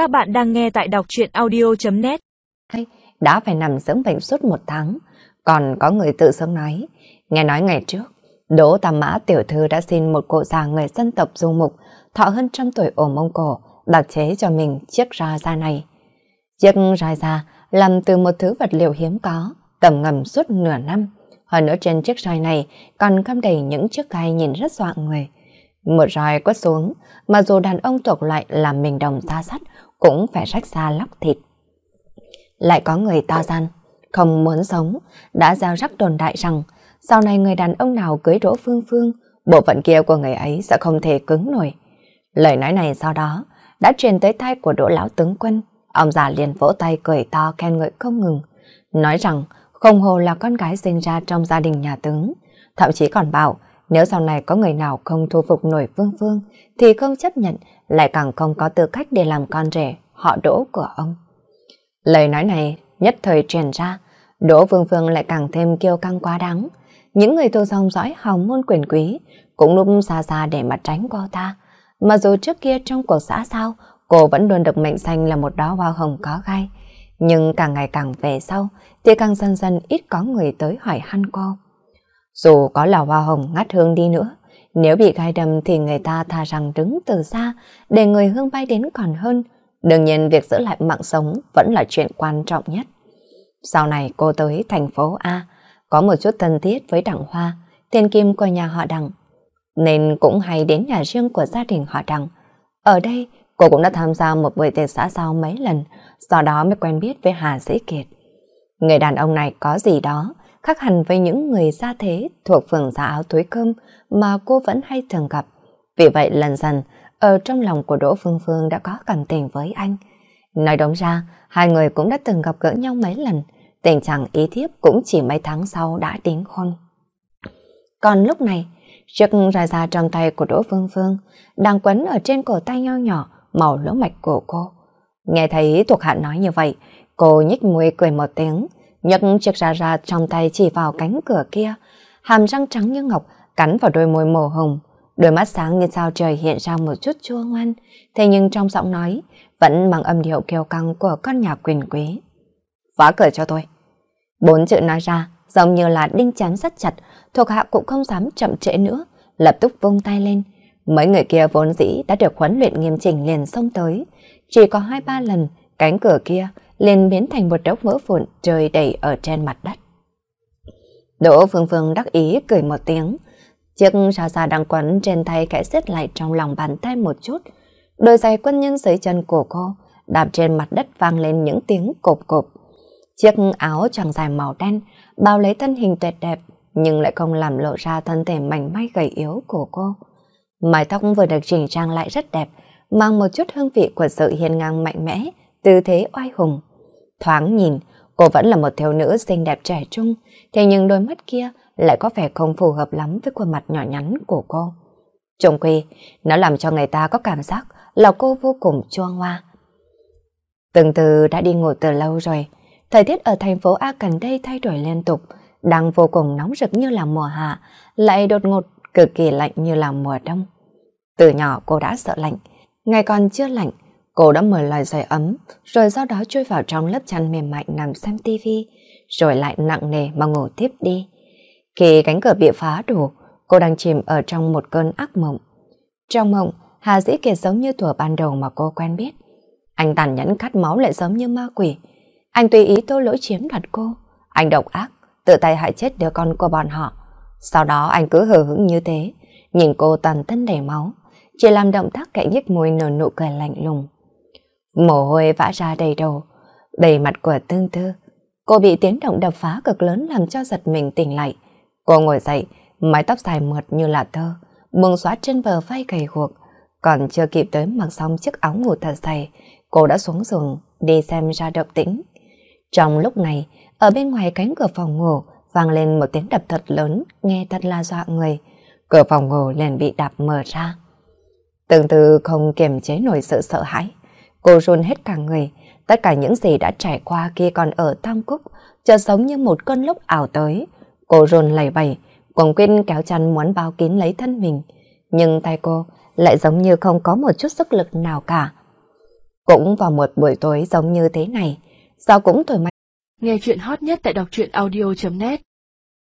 Các bạn đang nghe tại đọc truyện audio.net Đã phải nằm dưỡng bệnh suốt một tháng. Còn có người tự xưng nói, nghe nói ngày trước, Đỗ Tam Mã tiểu thư đã xin một cụ già người dân tộc du mục, thọ hơn trăm tuổi ở Mông Cổ, đặc chế cho mình chiếc ra da này. Chiếc ra da làm từ một thứ vật liệu hiếm có, tầm ngầm suốt nửa năm. Hơn nữa trên chiếc roi này còn cắm đầy những chiếc gai nhìn rất dọa người. Một roi quất xuống, mà dù đàn ông thuộc loại làm mình đồng da sắt cũng phải rách ra lóc thịt. Lại có người to gian, không muốn sống, đã giao rắc đồn đại rằng sau này người đàn ông nào cưới rỗ Phương Phương, bộ phận kia của người ấy sẽ không thể cứng nổi. Lời nói này sau đó đã truyền tới tai của Đỗ Lão Tướng Quân. Ông già liền vỗ tay cười to khen ngợi không ngừng, nói rằng không hồ là con gái sinh ra trong gia đình nhà tướng, thậm chí còn bảo nếu sau này có người nào không thu phục nổi Vương Phương thì không chấp nhận, lại càng không có tư cách để làm con rể họ Đỗ của ông. Lời nói này nhất thời truyền ra, Đỗ Vương Phương lại càng thêm kiêu căng quá đáng. Những người tu dòng dõi hào môn quyền quý cũng lúc xa xa để mà tránh cô ta. Mà dù trước kia trong cuộc xã sao, cô vẫn luôn được mệnh danh là một đó hoa hồng có gai. Nhưng càng ngày càng về sau, thì càng dần dần ít có người tới hỏi han cô. Dù có là hoa hồng ngắt hương đi nữa, nếu bị gai đâm thì người ta thà rằng đứng từ xa để người hương bay đến còn hơn. Đương nhiên việc giữ lại mạng sống vẫn là chuyện quan trọng nhất. Sau này cô tới thành phố A, có một chút thân thiết với Đặng Hoa, thiên kim của nhà họ Đặng. Nên cũng hay đến nhà riêng của gia đình họ Đặng. Ở đây, cô cũng đã tham gia một buổi tiệc xã giao mấy lần, sau đó mới quen biết với Hà Sĩ Kiệt. Người đàn ông này có gì đó, khác hẳn với những người gia thế thuộc phường giá áo túi cơm mà cô vẫn hay thường gặp. Vì vậy lần dần, ở trong lòng của Đỗ Phương Phương đã có cảm tình với anh. Nói đúng ra, hai người cũng đã từng gặp gỡ nhau mấy lần, tình trạng ý thiếp cũng chỉ mấy tháng sau đã đính hôn. Còn lúc này, chiếc ra ra trong tay của Đỗ Phương Phương đang quấn ở trên cổ tay nho nhỏ màu lỗ mạch của cô. Nghe thấy thuộc hạ nói như vậy, cô nhích môi cười một tiếng, nhấc chiếc ra ra trong tay chỉ vào cánh cửa kia, hàm răng trắng như ngọc cắn vào đôi môi màu hồng, đôi mắt sáng như sao trời hiện ra một chút chua ngoan, thế nhưng trong giọng nói vẫn mang âm điệu kiêu căng của con nhà quyền quý. Phá cửa cho tôi. Bốn chữ nói ra giống như là đinh chém sắt chặt, thuộc hạ cũng không dám chậm trễ nữa, lập tức vung tay lên. Mấy người kia vốn dĩ đã được huấn luyện nghiêm chỉnh liền xông tới, chỉ có hai ba lần cánh cửa kia liền biến thành một đống vỡ vụn trời đầy ở trên mặt đất. Đỗ Phương Phương đắc ý cười một tiếng, chiếc xa xa đang quấn trên tay kẽ xếp lại trong lòng bàn tay một chút, đôi giày quân nhân dưới chân của cô đạp trên mặt đất vang lên những tiếng cộp cộp. Chiếc áo choàng dài màu đen bao lấy thân hình tuyệt đẹp nhưng lại không làm lộ ra thân thể mảnh mai gầy yếu của cô. Mái tóc vừa được chỉnh trang lại rất đẹp, mang một chút hương vị của sự hiền ngang mạnh mẽ, tư thế oai hùng. Thoáng nhìn, cô vẫn là một thiếu nữ xinh đẹp trẻ trung, thế nhưng đôi mắt kia lại có vẻ không phù hợp lắm với khuôn mặt nhỏ nhắn của cô. Trông quy, nó làm cho người ta có cảm giác là cô vô cùng chua ngoa. Từng từ đã đi ngủ từ lâu rồi, thời tiết ở thành phố A gần đây thay đổi liên tục, đang vô cùng nóng rực như là mùa hạ, lại đột ngột cực kỳ lạnh như là mùa đông. Từ nhỏ cô đã sợ lạnh, ngày còn chưa lạnh, cô đã mở lời giày ấm, rồi sau đó chui vào trong lớp chăn mềm mại nằm xem tivi, rồi lại nặng nề mà ngủ tiếp đi. Khi cánh cửa bị phá đổ, cô đang chìm ở trong một cơn ác mộng. Trong mộng, Hà Dĩ Kiệt giống như thuở ban đầu mà cô quen biết. Anh tàn nhẫn cắt máu lại giống như ma quỷ. Anh tùy ý tô lỗi chiếm đoạt cô. Anh độc ác, tự tay hại chết đứa con của bọn họ. Sau đó anh cứ hờ hững như thế, nhìn cô toàn thân đầy máu, chỉ làm động tác cạnh nhếch môi nở nụ cười lạnh lùng. Mồ hôi vã ra đầy đầu, đầy mặt của tương tư. Cô bị tiếng động đập phá cực lớn làm cho giật mình tỉnh lại. Cô ngồi dậy, mái tóc dài mượt như là thơ, mừng xóa trên bờ vai gầy guộc. Còn chưa kịp tới mặc xong chiếc áo ngủ thật dày, cô đã xuống giường đi xem ra động tĩnh. Trong lúc này, ở bên ngoài cánh cửa phòng ngủ vang lên một tiếng đập thật lớn, nghe thật là dọa người. Cửa phòng ngủ liền bị đạp mở ra. Từng từ không kiềm chế nổi sự sợ hãi. Cô run hết cả người, tất cả những gì đã trải qua khi còn ở Tam Cúc, chợt giống như một cơn lốc ảo tới. Cô run lầy bầy, cuồng quyên kéo chăn muốn bao kín lấy thân mình. Nhưng tay cô lại giống như không có một chút sức lực nào cả. Cũng vào một buổi tối giống như thế này, sao cũng thoải mái. Nghe chuyện hot nhất tại đọc truyện audio.net